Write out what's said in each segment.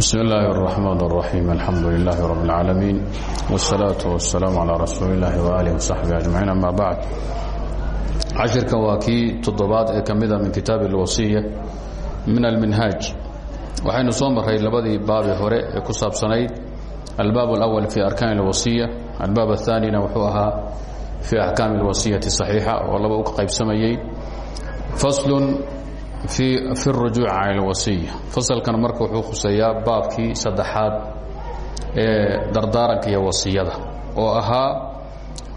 bsm اllahi الرحmn الرaحيم alxamdu لlah رb العaalمين والslaaة والسlاam عlى rasuuli الlahi وآlih وصaxbi أجmaعيin ama bعd cashirkan waa kii toddobaad ee ka mida min kitaab اlwasiya min alminhaaj waxaynu soo maray labadii baabi hore ee ku saabsanayd albaab اlأwl fi arkaan اlwasiya albaab الثaanina wuxuu ahaa fi axkaam اlwasiyaةi صaxiixa oo laba u qaybsamayey fasl fi اrujuuc can اlwasiya fasalkan marka wuxuu khuseeyaa baabkii saddexaad ee dardaaranka iyo wasiyada oo ahaa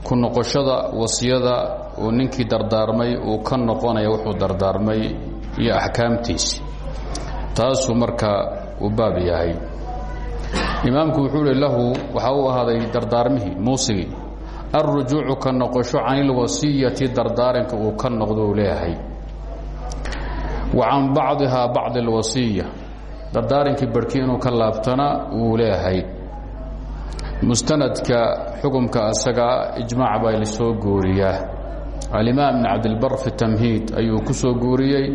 ku noqoshada wasiyada uu ninkii dardaarmay uu ka noqonaya wuxuu dardaarmay iyo axkaamtiisi taasuu marka uu baab yahay imaamku wuxuu hi lahu waxaa u ahaaday dardaarmihii muusigii alrujuucu ka noqosho can اlwasiyati dardaaranka uu ka noqdo uu leeyahay wa can bacdihaa bacdi اlwasiya dardaarankii barhkii inuu ka laabtana wuu leeyahay mustanadka xukumka asagaa ijmaac baa lasoo guuriyaa alimaam ibn cabdilbar fi tamhiid ayuu ku soo guuriyey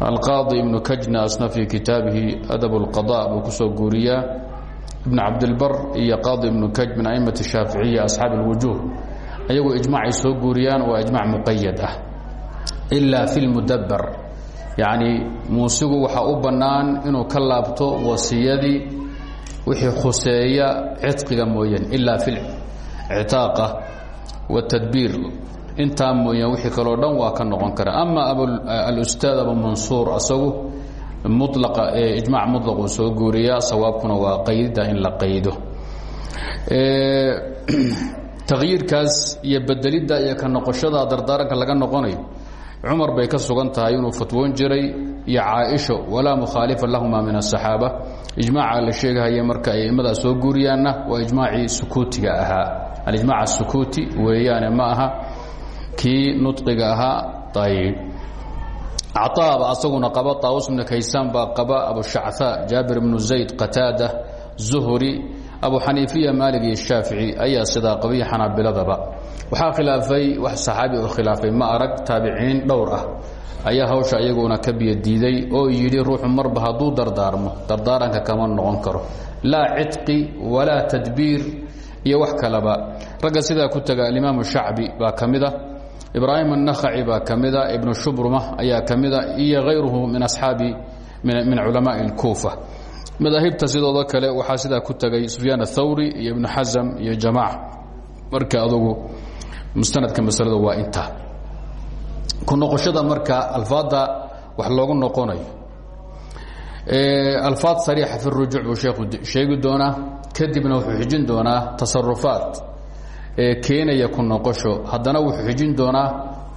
alqaadi ibnu kajna asna fii kitaabihi adab اlqada buu ku soo guuriyaa ibn cabdilbar iyo qaadi ibnu kaj min aimati shaaficiya asxaabi اlwujuh ayagu ijmaacay soo guuriyaan waa ijmac muqayad ah ilaa fi lmudabar yacni muusigu waxaa u bannaan inuu ka laabto wixii khuseeya cidqiga mooyaan ilaa fi ictaaqa waاtadbiir intaa mooyaan wixii kaloo dhan waa ka noqon kara. Ama alustaad abu mansuur asagu mulaqa ee mutlaq soo guuriyaa sawaabkuna waa qaydida in la qaydo. Takyiirkaas iyo bedelidda iyo ka noqoshada dardaaranka laga noqonayo cumar bay ka sugan tahay inuu fatwoon jiray iyo caaisho walaa mukhaalifa lahuma min asaxaaba ijmaaca la sheegahaya marka ay immadaa soo guuriyaanna waa ijmaacii sukuutiga ahaa. Alijmac asukuuti weeyaane ma aha kii nudqiga ahaa ayb caطaaba asaguna qaba taawus bnu kaysaan baa qaba abushachaa jaabir bnu zayd qataada zuhri abu xaniifiya maalig iyo shaafici. Ayaa sidaa qabiya xanaabiladaba waxaa khilaafay wax saxaabi oo khilaafay ma arag taabiciin dhowr ah. Ayaa hawsha iyaguna ka biyo diiday oo yidhi ruuxu marba hadduu dardaarmo dardaaranka kama noqon karo. Laa cidqi walaa tadbiir. Iyo wax kaleba. Ragga sidaa ku taga alimaamu shacbi baa ka mida ibraahim annakhaci baa ka mida ibnu shubruma ayaa ka mida iyo hayruhu min asxaabi min culamaai اlkuufa madaahibta sidooda kale waxaa sidaa ku tagay sufyaan athawri iyo ibnu xasam iyo jamaac marka adugu mustanadka masalada waa intaa. Ku noqoshada marka alfaadda wax loogu noqonayo. Alfaad sariixa fi rujuuc buu sheekhu sheegi doonaa kadibna wuxuu xijin doonaa tasarufaad ee keenaya ku noqosho. Haddana wuxuu xijin doonaa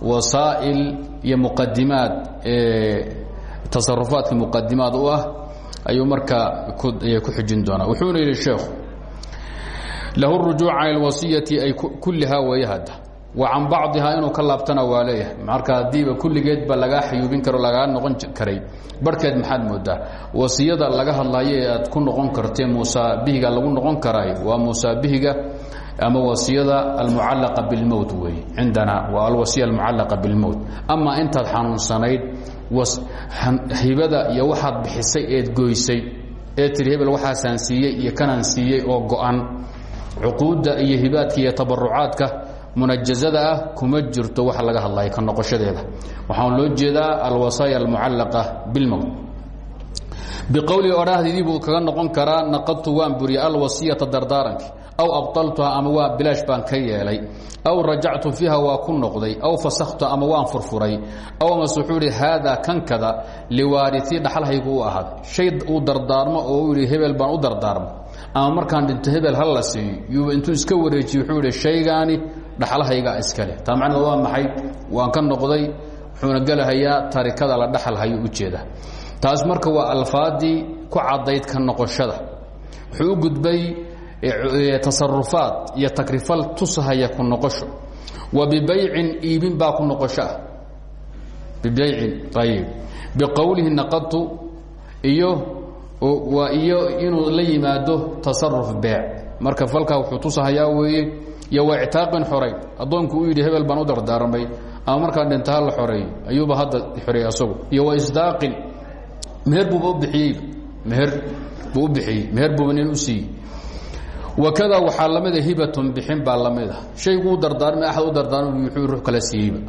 wasaa'il iyo muqadimaad tasarufaadka muqadimaad u ah ayuu markaa ku xijin doonaa. Wuxuuna yidhi sheekhu lahu rujuuc can اlwasiyati ay kullihaa weeye hadda. Wa can bacdihaa inuu ka laabtana waa leeyahay. Marka haddiiba kulligeed ba lagaa xayuubin karo lagaa noqon karay. Barhkeed maxaad moodaa wasiyada laga hadlayo ee aad ku noqon kartee musaabihiga lagu noqon karaay waa musaabihiga ama wasiyada almucallaqa bilmowt weeye. Cindana waa alwasiya almucallaqa bilmowt ama intaad xanuunsanayd hibada iyo waxaad bixisay eed goysay ee tiri hebel waxaasaan siiyey iyo kanaan siiyey cuquudda iyo hibaadka iyo tabarucaadka munajazada ah kuma jirto waxa laga hadlaya ka noqoshadeeda. Waxaan loo jeedaa alwasaaya almucallaqa bilmowt biqowlii odhaahdidii buu kaga noqon karaa naqadtu waan buriyay alwasiyata dardaaranki aw abطaltuha ama waa bilaash baan ka yeelay. Aw rajactu fiiha waa ku noqday. Aw fasakhtu ama waan furfuray. Aw amase wuxuu ihi haadaa kankada liwaaritii dhaxalhaygu u dardaarmo oo yidhi hebel baan u dardaarmo ama markaan dhinto hebel ha la siiyo yuuba intuu iska wareejiye wuxuu ihi shaygaani dhaxalhaygaa iskale taa macneed waa maxay? Waan ka noqday wuxuuna gelahayaa tarikada la dhaxalhayo ujeeda taas marka waa alfaadii ku caddayd ka noqoshada. Wuxuu u gudbay tasarufaad iyo takrifal tusahaya ku noqosho. Wa bibaycin iibin baa ku noqosho ah bibaycin ayib biqowlihi naqadtu iyo waa iyo inuu la yimaado tasaruf beec. Marka falkaa wuxuu tusahayaa weeye iyo waa ictaaqin xorayn addoonku uu yidhi hebel baan u dardaarmay ama markaa dhinta ha la xoreeyo ayuuba hadda xoreeyey asagu. Iyo waa isdaaqin. Meher buuba u bixiyeyba meher buu u bixiyey. Meher buuba nin u siiyey. Wakada waxaa lamida hibatun bixin baa lamida shayguu dardaarmay axad u dardaarmay wuxuu ruux kala siiyeyba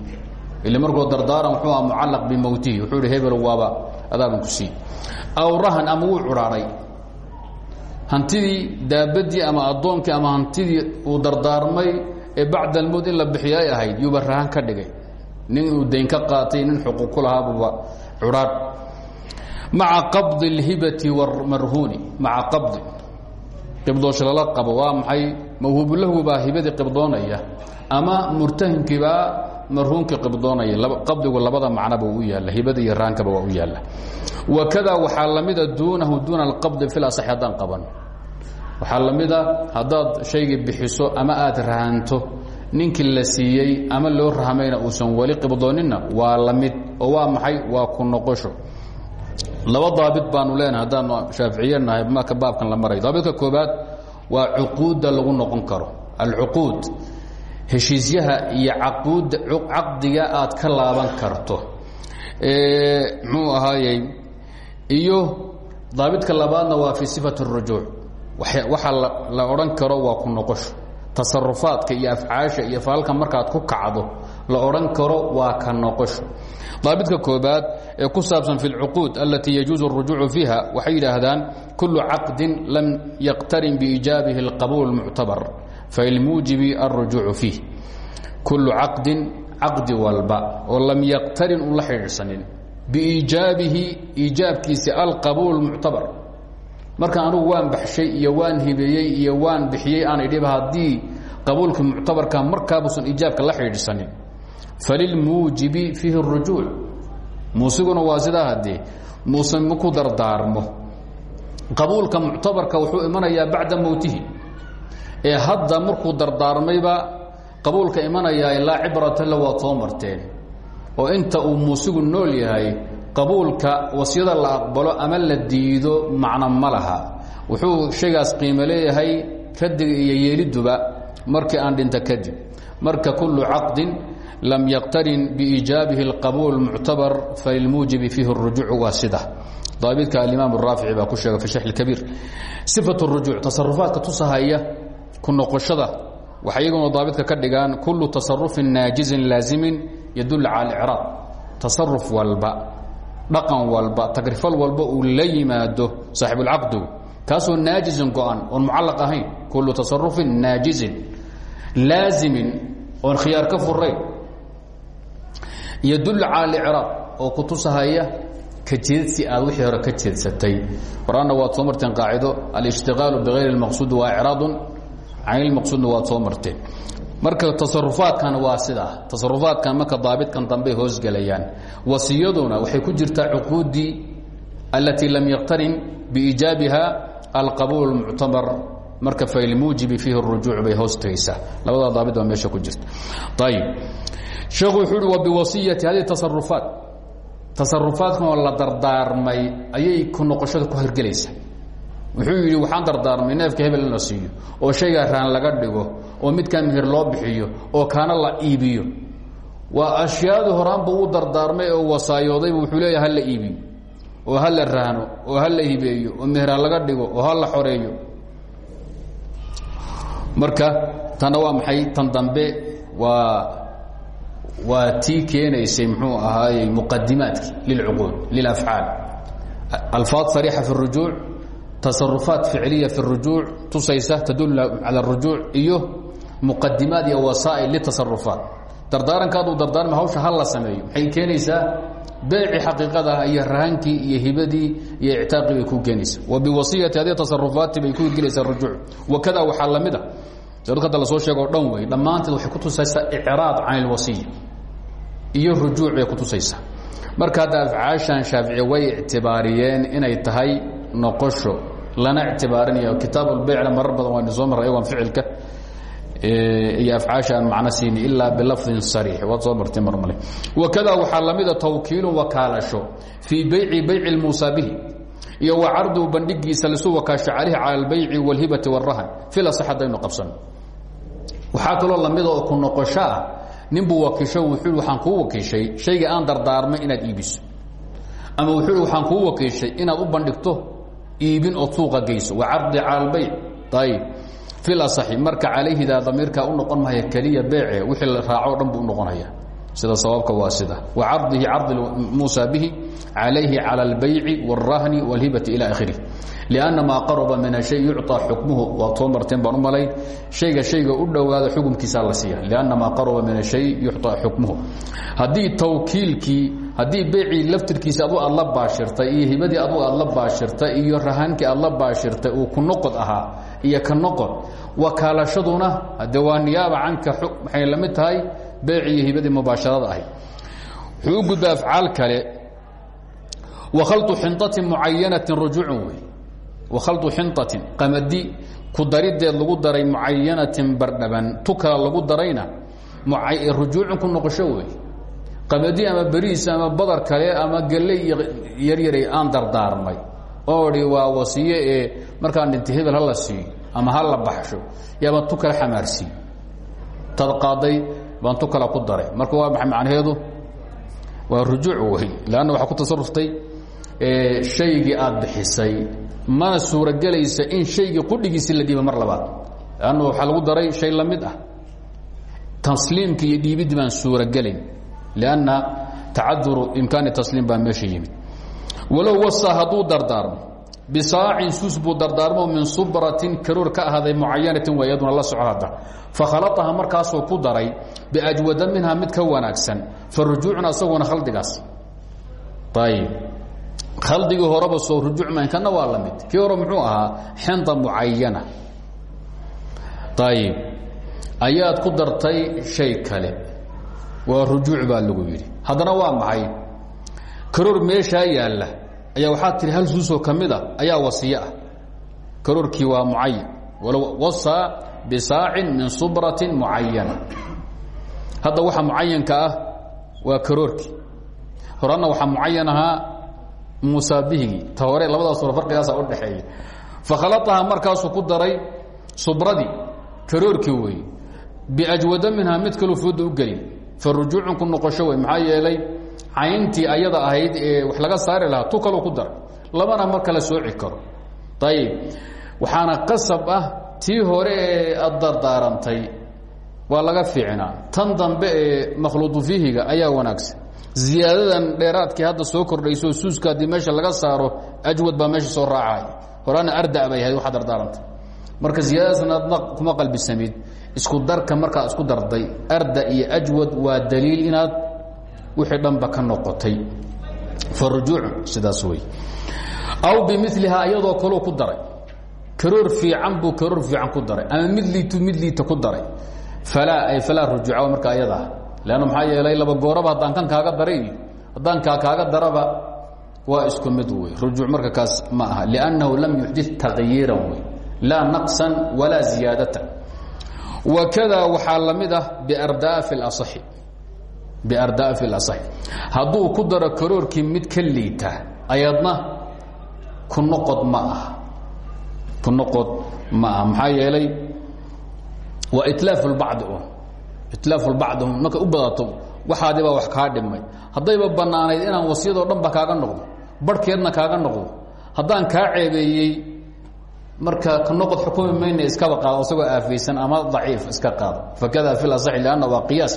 ile markuu dardaaran wuxuu aha mucallaq bimowtihi wuxuu ihi hebel waaba adaaban ku siiyey aw rahan ama wuu curaaray. Hantidii daabadii ama addoonkii ama hantidii uu dardaarmay ee bacda almowt in la bixiyo ay ahayd yuuba rahan ka dhigay. Nin uu dayn ka qaatay nin xuquuq ku lahaabuba curaar maca qabdi اlhibati wmarhuuni maca qabdi. Qibdoosho lala qabo waa maxay? Mawhuubulahwi baa hibadii qibdoonaya ama murtahinkiibaa marhuunkii qibdoonaya qabdigu labada macnoba u yaalla hibada iyo raankaba waa u yaalla. Wakada waxaa lamida duunahu duuna alqabdi fil asax haddaan qaban. Waxaa lamida haddaad shaygii bixiso ama aad rahanto ninkii la siiyey ama loo rahmayna uusan weli qibdooninna waa la mid oo waa maxay? Waa ku noqosho. Laba daabit baanu leenahay haddaanu shaaficiye nahay marka baabkan la marayo daabitka koobaad waa cuquudda lagu noqon karo alcuquud heshiisyaha iyo aquud caqdiga aad ka laaban karto muxuu ahaayey iyo daabidka labaadna waa fi sifat الrujuuc waxa la odhan karo waa ku noqosho tasarufaadka iyo afcaasha iyo faalka markaad ku kacdo la odhan karo waa ka noqosho daabidka koobaad ee ku saabsan fi اlcuquud alatii yajuuز الrujuucu fiiha waxay yidhaahdaan kulu caqdin lam yaqtarin biijaabihi اlqabuul اlmuctabar falmuujibi arujuucu fiih kullu caqdin caqdi walba oo lam yaqtarin uun la xidhiidhsanin biiijaabihi iijaabkiisa alqabuul muctabar markaan anugu waan baxshay iyo waan hibeeyey iyo waan bixiyey aan idhiba haddii qabuulka muctabarka markaabuusan iijaabka la xidhiidhsanin falilmuujibi fiihi اrujuuc muusiguna waa sidaa haddee muuse maku dardaarmo qabuulka muctabarka wuxuu imanayaa bacda mowtihi ee hadda markuu dardaarmayba qabuulka imanayaa laa cibrata la waad soo marteen oo inta uu muusigu nool yahay qabuulka wasiyada la aqbalo ama la diido macno ma laha wuxuu shaygaas qiimo leeyahay radiga iyo yeeliduba markii aan dhinta kadib marka kullu caqdin lam yaqtarin biiijaabihi اlqabuul muctabar falilmuujibi fiihi اrujuuc waa sida daabidka alimaam raafici baa ku sheega fi sharx اkabiir sifat اrujuuc tasarufaadka tusahaya ku noqoshada waxay iyaguna daabidka ka dhigaan kullu tasarufin naajizin laazimin yadul cala icraab tasaruf walba dhaqan walba tagrifal walba uu la yimaado saaxibulcaqdigu kaasoo naajizin go-an oon mucallaq ahayn kullu tasarufin naajizin laazimin oon khiyaar ka furayn yadul cala icraab oo ku tusahaya ka jeedsi aad wixii hore ka jeedsatay. Horaanna waad soo marteen qaacido alishtiqaalu bigayri اlmaqsuudi waa icraadun can ilmaqsuudna waad soo marteen marka tasarufaadkan waa sidaa tasarufaadkan marka daabitkan dambey hoosgelayaan wasiyaduna waxay ku jirtaa cuquuddii alatii lam yaqtarin biijaabiha alqabuul اlmuctabar marka failmuujibi fiihi اrujuuc bay hoos tegaysaa labadaa daabit baa meesha ku jirta. Ayib sheekhu wuxuu uhi wa biwasiyati hadihi tasarufaat tasarufaadkan oo la dardaarmay ayay ku noqoshada ku hirgelaysaa wuxuu yidhi waxaan dardaarmay neefka hebel in la siiyo oo shaygaa raan laga dhigo oo midkaa mihir loo bixiyo oo kaana la iibiyo. Waa ashyaadii horaanba uu dardaarmay oo wasaayooday wuxuu leeyaha hala iibiyo oo ha la raano oo ha la hibeeyo oo mihir ha laga dhigo oo ha la xoreeyo. Marka tanna waa maxay? Tan dambe waa waa tii keenaysay muxuu ahaayey muqadimaadki lilcuquud lilafcaal. Alfaad sariixa fi اrujuuc tasarufaat ficliya fi اrujuuc tusaysa tadul cala اrujuuc iyo muqadimaad iyo wasaa'il litasarufaat dardaarankaaduu dardaarma hawsha ha la sameeyo. Maxay keenaysaa beeci xaqiiqadaha iyo rahaankii iyo hibadii iyo ictaaqii bay ku keenaysaa. Wa biwasiyati hadi tasarufaati bay ku hirgelaysaa rujuuc. Wakada waxaa la mid a dadka hadda la soo sheego o dhan wey dhammaanteed waxay ku tusaysaa icraad can ilwasiya iyo rujuuc bay ku tusaysaa. Marka hadda afcaashan shaafici way ictibaariyeen inay tahay noqosho lana ictibaarinayo kitaabulbeycna marar badan waynu soo marray ayagoon ficilka iyo afcaasha aan macno siini ilaa bilafdin sariix. Waad soo martay mar male. Wakada waxaa lamida tawkiilun wakaalasho fii beyci beyci lmuusaa bihi iyo wa cardu bandhigiisa lisu wakaasho calayhi cala albayci wاlhibati wاrahan filasax haddaynu qabsano waxaa kaloo lamida oo ku noqosho ah ninbuu wakiisho wuxuu waxaan kuu wakiishay shayga aan dardaarmay inaad iibiso. Ama wuxuu waxaan kuu wakiishay inaad u bandhigto iibin oo suuqa geyso wa cardi cala albayc ayib fi lasaxi marka calayhidaa damiirkaa u noqon mahaya keliya beece wixii la raaco o dhan buu u noqonaya sida sababka waa sida wa cardihi cardi muusa bihi calayhi cala albayci wاlrahni wاlhibati ila akhirih لأnna maa qaruba min ashay yucطى xukmuhu waa too marteen baan u malayn shayga shayga u dhowaada xukumkiisaa la siiya لأnna maa qaruba min ashay yucطى xukmuhu haddii tawkiilkii haddii beecii laftirkiisa adugu aad la iyo hibadii adugu aad la iyo rahaankii aad la uu ku noqod ahaa iyo ka noqod wakaalashaduna de waa niyaaba maxay la mid iyo hibadii mubaasharada ahay wuxuu u gudba afcaal kale. Wakhaldu xinطatin mucayanatin rujuucun wey. Wakhaldu qamadi ku darideed lagu daray mucayanatin bardhaban. Tu lagu darayna rujuucun ku noqosho wey qamadi ama beriis ama badar kale ama gelley yaryaray aan dardaarmay. Oo dhi waa wasiye ee markaan dhintay hebel hala siiyo ama ha la baxsho yaabaan tu kala xamaarsiiy tad qaaday baan tu kala ku daray. Marka waa maxay macnaheedu? Waa rujuuc wey leanna waxaa ku tasaruftay shaygii aad bixisay mana suuragelaysa in shaygii qudhigiisi la dhiiba mar labaad. Leanna waxaa lagu daray shay la mid ah. Tasliimki iyo dhiibiddi baan suuragelayn lianna tacaduru imkaani tasliim baa meesha yimid walow wasaa hadduu dardaarmo bisaacin sus buu dardaarmo min subratin karoor ka ahaaday mucayanatin waa iyaduna la soco hadda fakhalaaha markaasuu ku daray biajwada minha mid ka wanaagsan fa rujuucun asaguna khaldigaas ayib khaldigii horeba soo rujuuc mayn kana waa la mid kii hore muxuu ahaa xinda mucayana ayib ayaad ku dartay shay kale waa rujuuc baa lagu yidhi. Haddana waa maxay? Karoor meeshaa yaalla. Ayaa waxaa tihi hal suusoo ka mid a ayaa wasiye ah. Karoorkii waa mucayan walow wasaa bisaacin min subratin mucayana hadda waxa mucayanka ah waa karoorkii. Horana waxaa mucayan ahaa musaabihigii ta hore labadaas hore farqigaasa u dhexeeya fakhalaaha markaasuu ku daray subradii. Karoorkii wey biajwada minhaa mid kaloo fooda u gelin rujuucun ku noqosho wey maxaa yeelay cayntii ayada ahayd ee wax laga saari lahaa tu kaloo ku daray labana mar kale sooci karo. Ayib waxaana qasab ah tii hore ee ad dardaarantay. Waa laga fiicnaa. Tan dambe ee makhluudu fiihiga ayaa wanaagsan. Ziyaadadan dheeraadkii hadda soo kordhayso suuska haddii meesha laga saaro ajwad baa meesha soo raacay. Horaana arda bay ahayd waxaa dardaarantay. Marka ziyaadadaasna kuma qalbisamid isku darka markaad isku darday arda iyo ajwad waa daliil inaad wixii dhanba ka noqotay. Fa rujuuc sidaas wey aw bimilihaa iyadoo kaleu ku daray. Karoor fiican buu karoor fiican ku daray. Ama mid liitu mid liita ku daray. Falaa ay falaa rujuuca marka ayadaa leanna maxaa yeelay laba gooraba haddaan kan kaaga daray haddaan kaa kaaga daraba waa isku mid wey rujuuc marka kaas ma aha. Liannahu lam yuxdid takyiiran wey naqsan walaa ziyaadatan wakada waxaa la mid ah biardaafi اlaصaxi biardaafi اlaصaxi hadduu ku daro karoorkii mid ka liita ayadna ku noqod ma aha ku noqod ma aha maxaa yeelay waa itlaaf اlbacdi un itlaaf اlbacdi un markay u badato waxaadi baa wax kaa dhimay haddayba bannaanayd inaan wasiyadoo dhan ba kaaga noqdo barhkeedna kaaga noqdo haddaan kaa ceebeeyey marka ka noqod xukumi mayna iskaba qaado isagoo aafaysan ama daciif iska qaado fakada fi laصaxi lanna waa qiyaas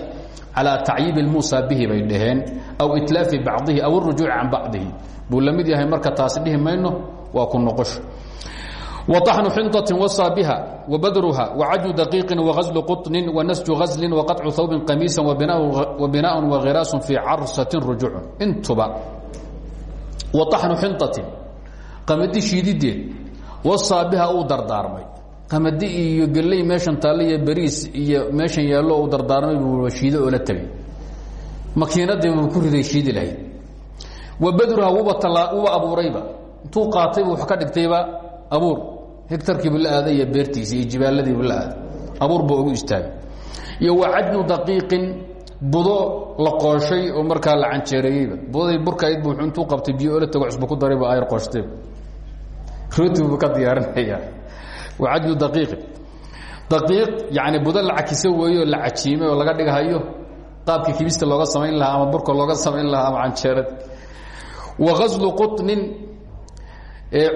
calىa tacyiib اlmuusa bihi bay dhaheen aw itlaafi bacdihi aw اrujuuci can bacdihi buu la mid yahay marka taasi dhihi mayno waa ku noqosho وطحن xنطة وصى بها وبdرها وعجن دقيق وغزل قطن ونسج غزل وقطع ثوب قميiسا وبناء وغراaس في caرسة رجوع intuba وطحن xنطة qamadi shiidideed wasaa uu dardaarmay. Qamadi iyo geley meeshan taalle bariis iyo meeshan yaallo uu dardaarmay buu shiide oo la tagay. Makiinadii buu ku riday shiidi lahayd wa badruha wuba abuurayba. Intuu qaatay buu ka dhigtayba abuur. Hegtarkiibu la aaday iyo beertiisi abuur buu ugu istaagay. Iyo wa daqiiqin budo la qooshay oo markaa la canjeereeyeyba budoday burkayd buu intuu qabtay biyo la tago cusbo ku darayba ayr qooshtayba rooti buu ka diyaarinaya wacadnu daqiiqin daqiiq. Yani budo la cakisa weeye oo la cajiimay oo laga dhigahayo qaabkii kibista looga samayn lahaa ama burka looga samayn lahaa ama canjeerad. Wa gaslu quطnin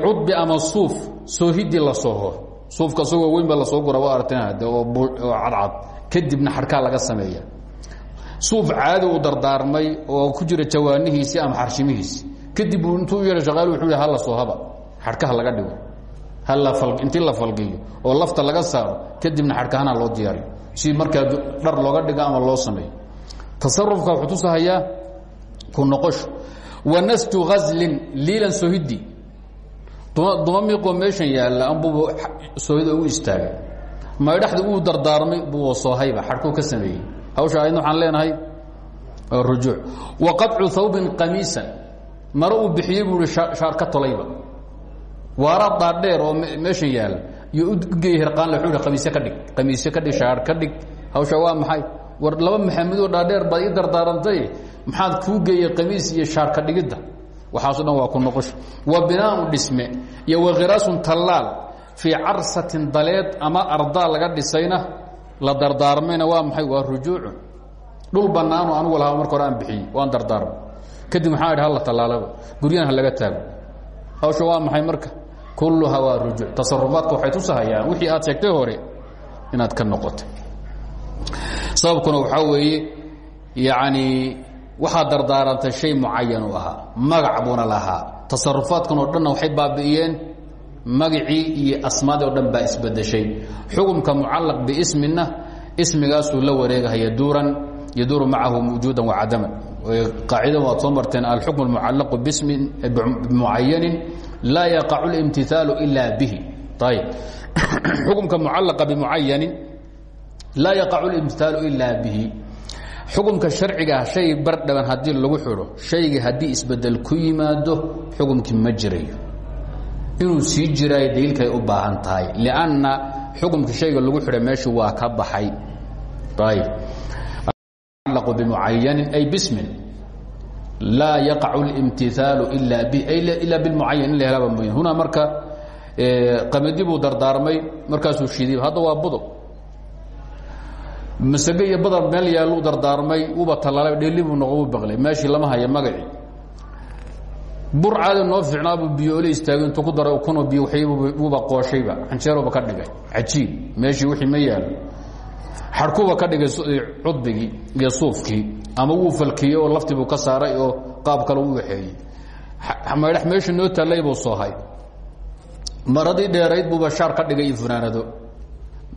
cudbi ama suuf soohidii la sooho suufka isagoo weyn ba la soo gura wa aragteen oo cadcad. Kadibna xadhkaa laga sameeya suuf caadi u dardaarmay oo ku jira jawaanihiisii ama xarshimihiisi kadib uu intuu yeeha shaqaal wuxuu yih hala soohaba xadhkaha laga dhigo. Intii la falgiyo oo lafta laga saaro kadibna xadhkahana loo diyaariyo. Si markaa dhar looga dhigo ama loo sameeyo. Tasarufka wuxuu tusahayaa ku noqosho wa nasju ghaslin liilan sohidi. Duma miiqoo meeshan yaalla anbubu soohida ugu istaagay maydhaxda uu dardaarmay buu soohayba xadhkuu ka sameeyey. Hawsha aydna waxaan leenahay rujuuc. Wa qadcu hawbin qamiisan. Maro uu bixiyey buu i shaar ka tolayba waara daadheer oo meeshan yaalla iyo ugeey hirqaanle wuuu hi qamiisye ka dhig qamiisye ka dhig shaar ka dhig. Hawsha waa maxay? War laba maxamedoo dhaadheer baad ii dardaarantay. Maxaad kuu geeyey qamiis iyo shaar ka dhigidda. Waxaaso dhan waa ku noqosho wa binaau dhisme iyo wakhiraasun tallaal. Fii carsatin daleed ama ardaa laga dhisayna la dardaarmayna waa maxay? Waa rujuucu dhul bannaanoo anugu lahaa marka hore aan bixiyey waan dardaarmay. Kadib maxaa idhi halla tallaalaba guryahan ha laga taago. Hawsha waa maxay marka kulluha waa rujuuc tasarufaadka waxay tusahayaan wixii aad sheegtay hore inaad ka noqotay. Sababkuna waxaa weeye yacni waxaad dardaarantay shay mucayan u ahaa magac buuna lahaa. Tasarufaadkan oo dhanna waxay baabi'iyeen magacii iyo asmaadii o dhan baa isbedeshay xukumka mucallaq biismina ismigaasuu la wareegahaya duuran yaduuru macahu wujuudan wacadaman qaacidada waad soo marteen alxukm اlmucallaqu bismin mucayanin laa yaqacu اlimtihaalu ila bihi. Ayb xukumka mucallaqa bimucayanin laa yaqacu اlimtihaalu ila bihi. Xukumka sharcigaa shay bardhaban haddii lagu xidho shaygii haddii isbeddel ku yimaado xukumkii ma jirayo. Inuu sii jiraayo daliilkay u baahan tahay lanna xukumka shayga lagu xidhay meeshu waa ka baxay. Ayb bmucayanin ay bismin laa yaqacu اlimtihaalu ila bi ila bimucayan in la helaba mooya hunaa marka qamadi buu dardaarmay markaasuu shiiday hadda waa budo. Masage iyo badar meel yaaluu dardaarmay uuba tallaalay dheeli buu noqo u baqlay. Meeshii lama haya magacii bur caadi noo fiicnaabuu biyoole istaagay intuu ku daray kunoo biyo wuuba qooshayba xanjeeruba ka dhigay. Cajiib. Meeshii wixii ma yaalo xarkuba ka dhigay cudbigii iyo suufkii ama wuu falkiyey oo ka saaray oo qaab kale u waxeeyey. Maydhax meeshu noo taallay buu soohay maradii dheerayd buuba shaar ka dhigay iyo funaanado.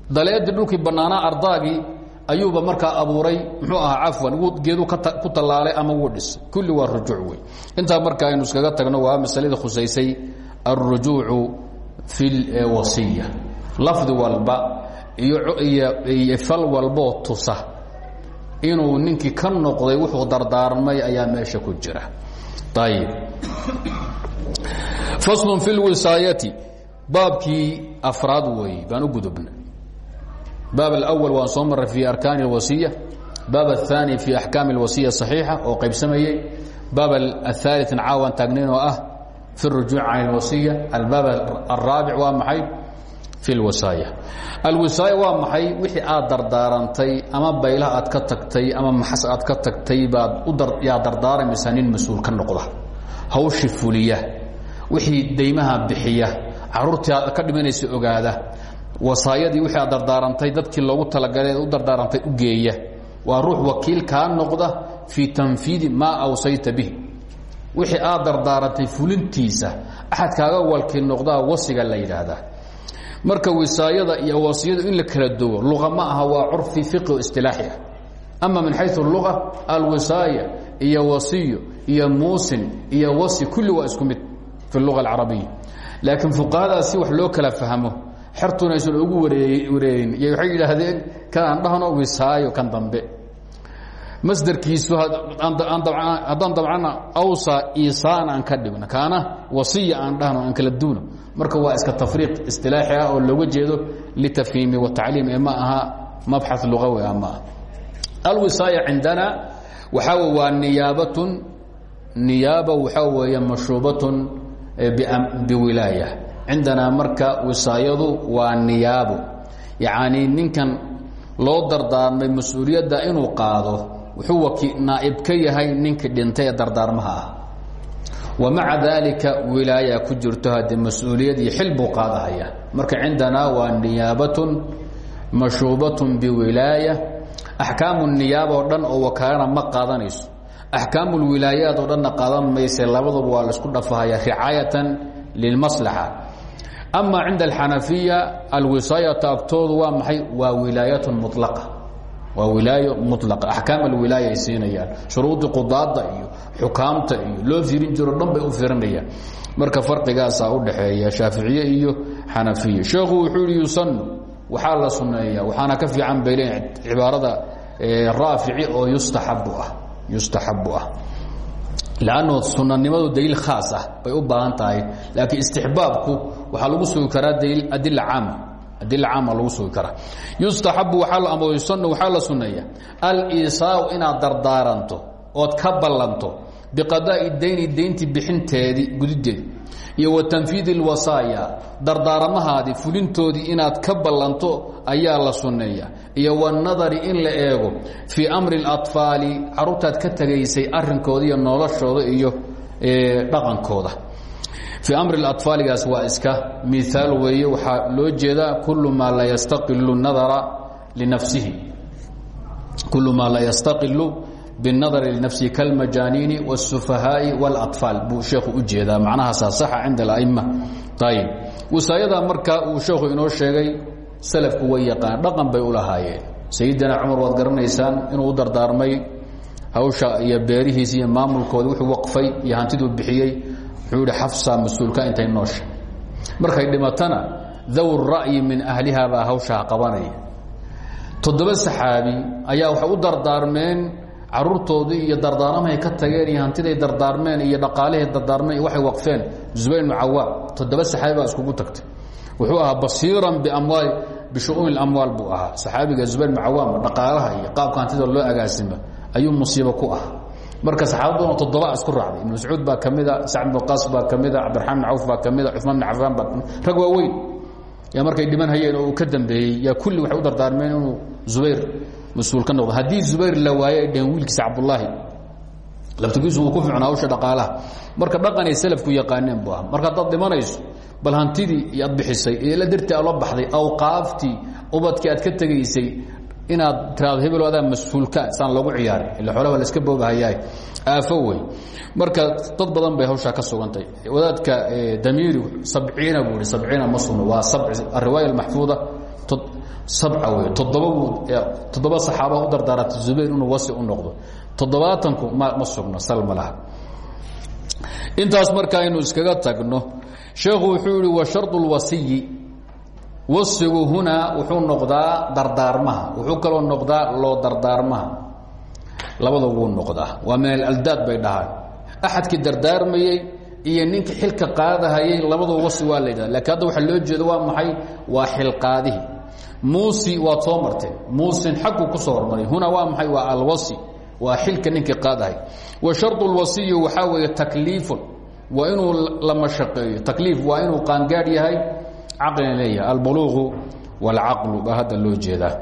Daleedii dhulkii bannaanaa ardaagii ayuuba abuuray muxuu ahaa cafwan wuu geedu ku tallaalay ama wuu dhisay. Kulli waa rujuuc wey intaa marka aynu iskaga tagno waa masaladii khusaysay alrujuucu fi lwasiya lafdi walba iyo fal walboo tusa inuu ninkii ka noqday wuxuu dardaarmay ayaa meesha ku jira ayib faslun fi lwisaayati baabkii afraad weeye baan u gudubnay baab alأwal waan soo maray fi arkaani اlwasiya baab الثaanي fi axkaami اlwasiya صaxiixa oo qaybsamayey baab aلثaaliث caawan taagnayn oo ah fi الrujuuc can اlwasiya albaab الraabic waa maxay Fi اlwasaaya alwasaaya waa maxay? wixii aad dardaarantay ama baylah aad ka tagtay ama maxas aad ka tagtay baad yaa dardaaramaysa nin mas'uul ka noqda. Hawshi fuliya wixii daymaha bixiya caruurtii ka dhimanaysa ogaada wasaayadii wixii aad dardaarantay dadkii loogu talagalay u dardaarantay u geeya. Waa ruux wakiil kaa noqda fii tanfiidi maa awsayta bih wixii aad dardaarantay fulintiisa axad kaaga walkiil noqdaa wasiga la yidhaahdaa marka wisaayada iyo wasiyadu in la kala duwo luqa aha waa curfi fiqi o istilaaxi ah. Ama min xayu luga alwisaaya iyo wasiyo iyo muusin iyo wasi kulli waa isku mid fi luga alcarabiya. Laakiin fuqahadaas si wax loo kala fahmo. Xertuna aysan ugu wareerin y waxay yidhaahdeen kan aan dhahno wisaayo kan dambe masderkiisu haddaan dabcana awsa isaan aan ka dhigno kaana wasiya aan dhahno aan kala duuno marka waa iska tafriiq istilaaxi ah oo looga jeedo litafhiimi watacliim ee ma aha mabxaث lugawi ah ma ah alwisaaya cindana waxaa w waa niyaabatun niyaaba waxaa weeye mashruubatun biwilaaya cindanaa marka wisaayadu waa niyaabo yacni ninkan loo dardaarmay mas'uuliyadda inuu qaado wuxuu naa'ib ka yahay ninkii dhintay ee dardaarmaha ah. Wamaca daalika wilaaya ku jirto haddee mas'uuliyad iyo xil buu qaadahaya. Marka cindanaa waa niyaabatun mashuubatun biwilaaya. Axkaamu niyaaba oo dhan oo wakaalana ma qaadanayso. Axkaamu lwilaayaat oo dhanna qaadan mayse labaduba waa la isku dhafahaya ricaayatan lilmaslaxa ama cinda alxanafiya alwisaayata agtoodu waa maxay? Waa wilaayatun mulaqa waa wilaayo mulaa axkaam alwilaaya ay siinayaan. Shuruudii qudaada iyo xukaamta iyo loo firin jiro dhan bay u firinayaan marka farqigaasaa udhaxeeya shaaficiye iyo xanafiye. Sheekhu wuxuu yihi yusanu waxaa la suneeya waxaana ka fiican bay leeyihiin cibaarada raafici oo yustaxabu ah. Yustaxabu ah. Lanno sunanimadu daliil khaas ah bay u baahan tahay. Laakiin istixbaabku waxaa lagu sugi karaa daliil adila caama adil caama lagu sugi karaa yustaxabu waxaa la amro yusanu waxaa la sunneeya aliisaau inaad dardaaranto ood ka ballanto biqadaa'i deyni deynti bixinteedii gudideed iyo wa tanfiidi lwasaaya dardaaramahaadii fulintoodii inaad ka ballanto ayaa la sunneeya iyo wanadari in la eego fii amri اlatfaali caruurtaad ka tegaysay arinkoodaiyo noloshooda iyo dhaqankooda fii amri اlaطfaaligaas waa iska miaal weeye waxaa loo jeedaa kul maa la yastaqilu nadara linafsihi kul maa la yastaqilu bالnadr لnafsihi kalmajaaniini والsufahaaءi واlaطfaal buu sheekhu u jeedaa macnahaasaa saxa cinda اlأma ayb wasaayada marka uu sheekhu inoo sheegay salafku way yaqaan dhaqan bay u lahaayeen sayidina cumar waad garanaysaan inuu u dardaarmay hawsha iyo beerihiisi iyo maamulkooda wuxuu waqfay iyo hantiduu bixiyey wuxuu ihi xafsa mas'uulka intay noosha markay dhimatana daw ra'yi min ahliha baa hawshaa qabanaya. Toddoba saxaabi ayaa waxay u dardaarmeen caruurtoodii iyo dardaaramahay ka tageen iyo hantiday dardaarmeen iyo dhaqaalahay dardaarmeen iyo waxay waqfeen. Zubayr bnu cawaam toddoba saxaabi baa iskugu tagtay. Wuxuu ahaa basiiran biamwaali bishu'uuni اlamwaal buu ahaa. Saxaabiga zubayr bnu cawaam dhaqaalaha iyo qaabka hantida loo agaasimo ayuu musiibo ku ah marka saxaabaduna toddoba isku raacday. Ibn mascuud baa ka mida sacd bn qaas baa ka mida cabdiraxmaan bn cawf baa ka mida cumaan bn cafaan baa rag waaweyn. Yaa markay dhiman hayeen oo uu ka dambeeyey yaa kulli waxay u dardaarmeen inuu zubayr mas'uul ka noqdo. Haddii zubayr la waaye ay dhaheen wiilkiisa cabdullaahi laftigiisu uu ku ficnaa hawsha dhaqaalaha. Marka dhaqanay salafku yaqaaneen bu ah marka haddaad dhimanayso bal hantidii iyo aad bixisay iyo la dartii aad la baxday awqaaftii ubadkii aad ka tegaysay inaad tiraado hebel adaa mas'uulka saan loogu ciyaaray ila xoolaha la iska boobahayaa aafo marka dad badan bay hawshaa ka sugantay. Wadaadka damiiri sabciina buu ihi sabciina waa ariwaaya almaxfuuda sabca wey toddoba buu toddoba saxaaba u dardaarantay zubayr inuu wasi u noqdo. Toddobaatanku ma ma sugno intaas marka aynu iskaga tagno sheekhu wuxuu wa shardu lwasiyi wasigu hunaa wuxuu noqdaa dardaarmaha. Wuxuu kaloo noqdaa loo dardaarmaha. Labada wuu noqdaa. Waa min alaldaad bay dhahaan axadkii dardaarmayey iyo ninkii xilka qaadahayay labadoo wasi waa la yidhahda lakiin hadda waxa loo jeedo waa maxay? Waa xilqaadihii. Muusi waad soo marteen muusin xagguu ku soo hormaray. Huna waa maxay? Waa alwasi. Waa xilka ninkii qaadahay wa shardu lwasiyi waxaa weeye takliifun. Waa inuu la mashaqeeyo. Takliif waa inuu qaangaadh yahay caqlina leeyahay albuluuqu wاlcaqlu baa hadda loo jeedaa.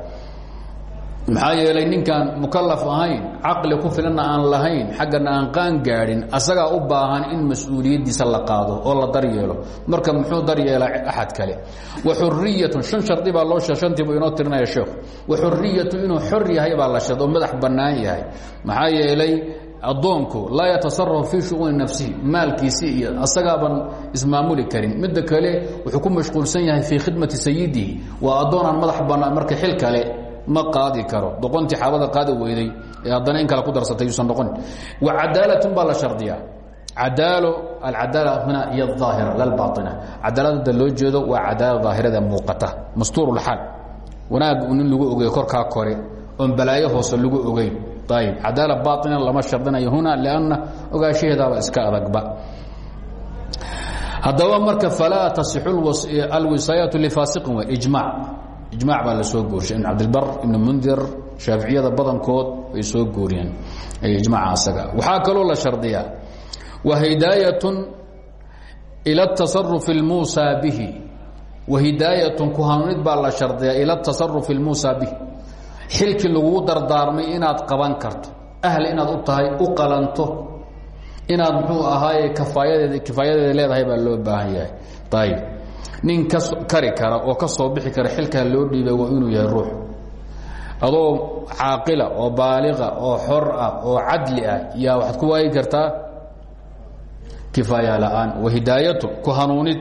Maxaa yeelay ninkaan mukalaf ahayn caqli ku filanna aan lahayn xaggana aan qaan gaadhin asagaa u baahan in mas'uuliyaddiisa la qaado oo la daryeelo. Marka muxuu daryeelaa axad kale? Wa xuriyatun shan shardi baa loo shantii buu inoo tirinaya sheekhu. Wa xuriyatu inuu xor yahay baa la sheed oo madax bannaan yahay. Maxaa yeelay addoonku laa yatasarafu fii shu'uuni nafsihi maalkiisii iyo asagaaban ismaamuli karin. Midda kale wuxuu ku mashquulsan yahay fii khidmati sayidihi. Waa addoon aan madax bannaan marka xil kale ma qaadi karo. Doqontii xaabada qaadi weyday ee haddana in kale ku darsatay yuusan noqon. Wa cadaalatun baa la shardiyaa. Cadaalo alcadaala huna iyo aahira lalbaaina cadaaladda loo jeedo waa cadaala daahirada muuqata. Mastuurulxaal wanaag nin lagu ogey korkaa kore oon balaayo hoose lagu ogeyn ayb cadaala baaina lama shardinayo huna lanna ogaanshaheedaaba iska adagba haddaba marka falaa tasixu alwisaayatu lifaasiqin w ijmac ijmac baa la soo goorshay ibn cabdilbar ibn mundir shaaficiyada badankood ay soo gooriyeen ijmaca asaga waxaa kaloo la shardiyaa wa hidaayatun ila tasarufi اlmuusaa bihi wa hidaayatun ku hanuunid baa la shardiyaa ila tasarufi اlmuusaa bihi xilkii laguu dardaarmay inaad qaban karto. Ahl inaad u tahay u qalanto. Inaad muxuu ahaaye kafaayadeeda kifaayadeeda leedahay baa loo baahan yahay. Ayib nin ka kari kara oo ka bixi kara xilkaa loo dhiibay waa inuu yahay ruux. Adoo caaqila oo baaliqa oo xor ah oo cadli ah yaa waxaad ku waayi kartaa? Kifaaya la'aan wahidaayatu ku hanuunid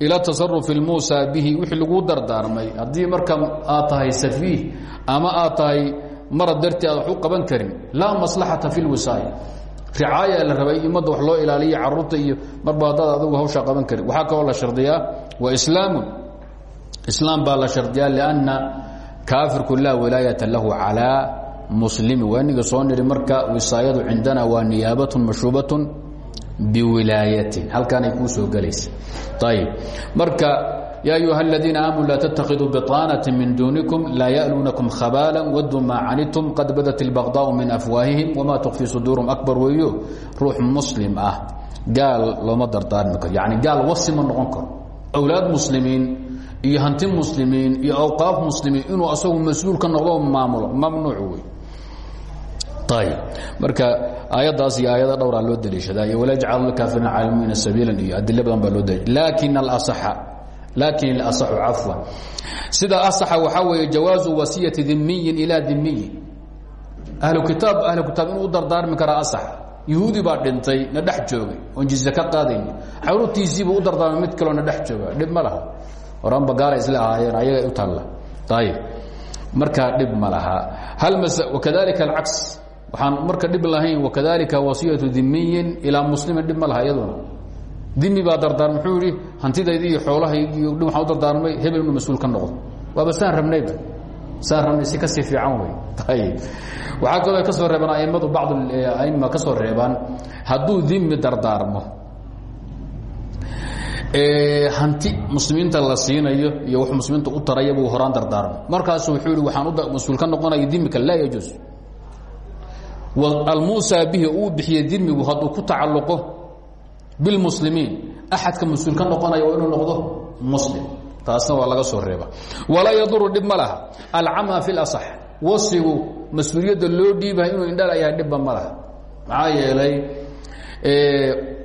ila tasarufi lmuusa bihi wixii laguu dardaarmay. Haddii marka aad tahay safiih ama aad tahay marad dartii aad wax u qaban karin laa maslaxata fi lwisaaya ricaaya la rabay ummadda wax loo ilaaliya carruurta iyo marba haddaad adigu hawshaa qaban karin. Waxaa kaloo la shardiyaa wa islaamun. Islaam baa la shardiyaa lianna kaafirku laa wilaayata lahu calaa muslimi waaniga soo niri marka wisaayadu cindana waa niyaabatun mashruubatun biwilaayatin halkaanay kuu soo gelaysa ayib marka ya ayuha اladiina aamanu laa ttakiduu biطaanaة min dunikum laa yأluunakum khabاala waduu maa canidtum qad badat اlbaqضاء min afwaahihim wma tukfii suduurum akbar weeyo ruux muslim ah gaal looma dardaarmi karo yani gaal wasi ma noqon karo awlaad muslimiin iyo hanti muslimiin iyo awqaaf muslimiin inuu asagu mas-uul ka noqdo maamulo mamnuuc wey ayb marka aayadaas iyo aayada dhowraa loo daliishadaa iyo walajcal kaafiriina caalamiina sabiilan iyo adilo badan baa loo daliisha laakin laakin اlasaxu cafwan sida asaxa waxaa weeye jawaazu wasiyati dimiyin ilaa dimiyi ahlu kitaab ahlu kitaab inuu u dardaarmi karaa asax yahuudi baa dhintay na dhex joogay oon jise ka qaadayni xaruurtiisii buu u dardaarmay mid kaloo na dhex jooga dhib ma laha horanba gaala isla ahaayeen ayaga u taalla ayb markaa dhib ma laha hal ma wakadalika alcaks waxaan marka dhib lahayn wakadalika wasiyatu dimiyin ilaa muslimin dhib ma laha iyaduna dimi baa dardaar muxuu yihi hantidaydi iyo xoolahaygi iyo waxaan u dardaarmay hebel inuu mas'uul ka noqdo. Waaba saan rabnayba saan rabnay si ka sii fiican wey ayib waxaa kaloo ka soo reebaan aimadu bacd aima ka soo reebaan hadduu dimi dardaarmo hanti muslimiinta la siinayo iyo wax muslimiinta u taraya buu horaan dardaarmay. Markaasu wuxuu yihi waxaan mas'uul ka noqonaya dimika laa yajuus almuusa bihi uu bixiye dimigu hadduu ku tacalluqo bilmuslimiin. Axadka mas'uul ka noqonaya waa inuu noqdo muslim. Taasna waa laga soo reeba. Walaa yaduru dhib ma laha. Alcama fi lasax wasigu mas'uuliyadda loo dhiibahay inuu indhala yahay dhibba ma laha. Maxaa yeelay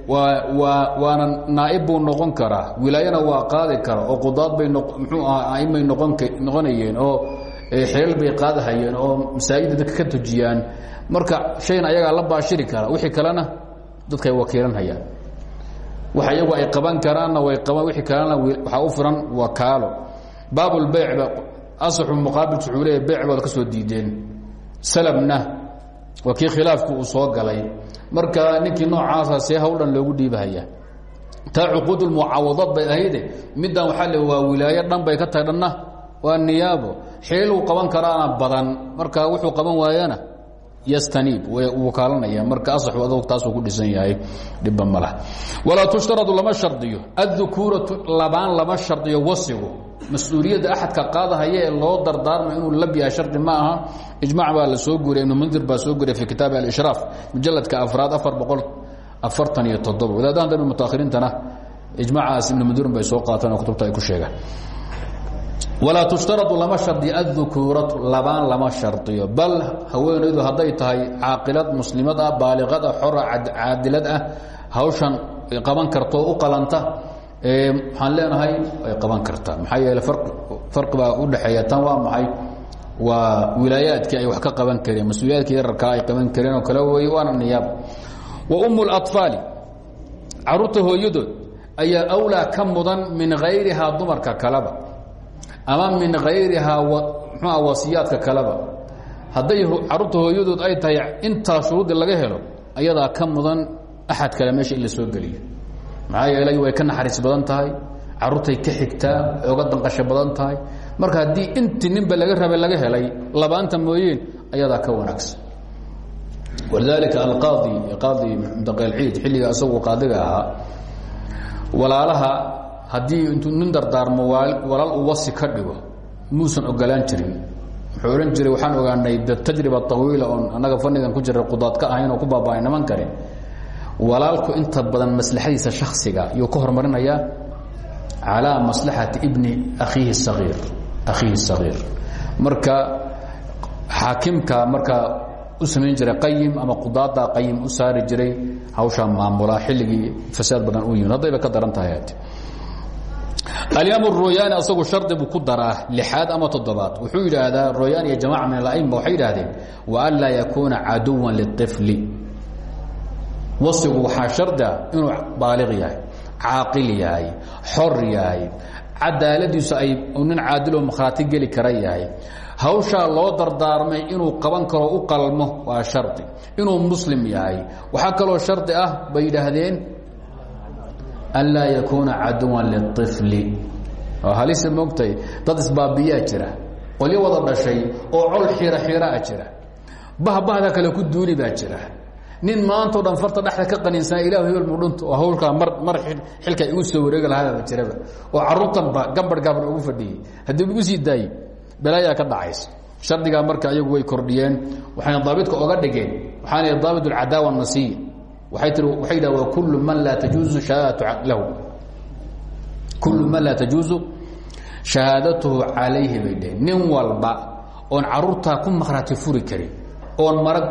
waa waa waana naaib buu noqon karaa. Wilaayana waa qaadi kara oo qudaad bay mxuu aha aimay noqon noqonayeen oo xeelal bay qaadahayeen oo masaajidda dadka ka tujiyaan marka shayna ayagaa la baashiri kara wixii kalena dadkay wakiilanhayaan. Waxa iyagu ay qaban karaanna way qaban wixii kalena waxaa u furan wakaalo baabulbeycba asaxu muqaabilku wuxuu leeya beyc baad ka soo diideen. Salabna waa kii khilaafku uu soo galay. Marka ninkii noocaasa see hawdhan loogu dhiibahaya. Taa cuquud mucaawadad bay ahayde middan waxaa le waa wilaayo dhan bay ka tahay dhanna waa niyaabo. Xeeluu qaban karaana badan. Marka wuxuu qaban waayana yastaniib. Wuu kaalanaya marka asaxu adog taasuu ku dhisan yahay. Dhibba ma lah walaa tushtaradu lama shardiyo. Addukuuratu labaan lama shardiyo. Wasigu. Mas'uuliyadda axadka qaadahaya ee loo dardaarmay inuu labyaha shardi ma aha. Ijmac baa la soo guriya ibnu mundir baa soo guriya fi kitaabi alishraaf mujaladka afraad afar boqol afartan iyo toddoba. Wadaadahan dambe mutaahiriintana ijmacaas ibnu mundirin bay soo qaateen oo kutubta ay ku sheegaan walaa tushtaradu lama shardiyo addukuuratu labaan lama shardiyo. Bal haweenaydu hadday tahay caaqilad muslimad ah baaliqad ah xora caadilad ah hawshan qaban karto u qalanta waxaan leenahay ay qaban kartaa maxaa yeele farqi baa u dhexeeya tan waa maxay? Waa wilaayaadkii ay wax ka qaban kareen mas'uuliyaadkii yararkaa ay qaban kareen oo kale weeye waana niyaab. Wa ummu اlaطfaali carruurta hooyadood ayaa awlaa ka mudan min hayrihaa dumarka kaleba ama min hayrihaa mxua wasiyaadka kaleba. Hadday carruurta hooyadood ay tahay intaa shuruudi laga helo ayadaa ka mudan axad kale meesha in la soo geliyo. Maxaa yeelay way ka naxariis badan tahay caruurtay ka xigtaa oga danqasho badan tahay. Marka haddii intii ninba laga rabay laga helay labaanta mooyeen ayadaa ka wanaagsan. Walidaalika alqaadi qaadi mudaqeelciid xilliga isagu qaadiga ahaa walaalaha haddii intuu nin dardaarmo walaal uu wasi ka dhigo muusan ogolaan jirin. Wuxuu odhan jiray waxaan ogaanay tajriba tawiila oon annaga fannigan ku jira qudaad ka ahayn oo ku baaba'ay niman kale. Walaalku inta badan maslaxadiisa shaksiga yuu ka hormarinayaa calىa maslaxati ibni akhiihi sagiir akhiihi sagiir. Marka xaakimka marka u samayn jiray qayim ama qudaada qayim u saari jiray hawshaa maamulaa xilligii fasaad badan u yimid. Haddayba ka daran tahay alimaam royaani asagu shardi buu ku daraa lixaad ama toddobaad. Wuxuu yidhaahdaa royaan iyo jamaca min ala'ima waxay yidhaahdeen wa an laa yakuuna caduwan liطifli wasigu waxaa shardia inuu baaliq yahay caaqil yahay xor yahay cadaaladiisu ay nin caadiloo makhraati geli kara yahay. Hawshaa loo dardaarmay inuu qaban karo u qalmo waa shardi. Inuu muslim yahay. Waxaa kaloo shardi ah bay anlaa yakuuna caduwan liطifli oo halisa moogtay dad isbaabiyaa jira qolyo wada dhashay oo col xira xiraa jira bahbahda kale ku duuli baa jira nin maantao dhan farta dhexda ka qaniinsanaa ilah hebel mudhunta oo hawlkaa mar mar xilka igu soo wareegi lahaaba jiraba oo carruurtanba gambarh gaaban ugu fadhiyey haddii ugu sii daayey balaayaa ka dhacaysa shardigaa marka ayagu way kordhiyeen waxayna daabidka oga dhigeen waxaana daabit alcadaawa nasiya waay tii waxay yidhah wa kullu man laa tajuuzu shahaadatu lahu. Kullu man laa tajuuzu shahaadatuhu calayhi bay dheheen nin walba oon carruurtaa ku makhraati furi karin oon marag